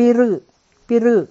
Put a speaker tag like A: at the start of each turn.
A: பிறு பிறு.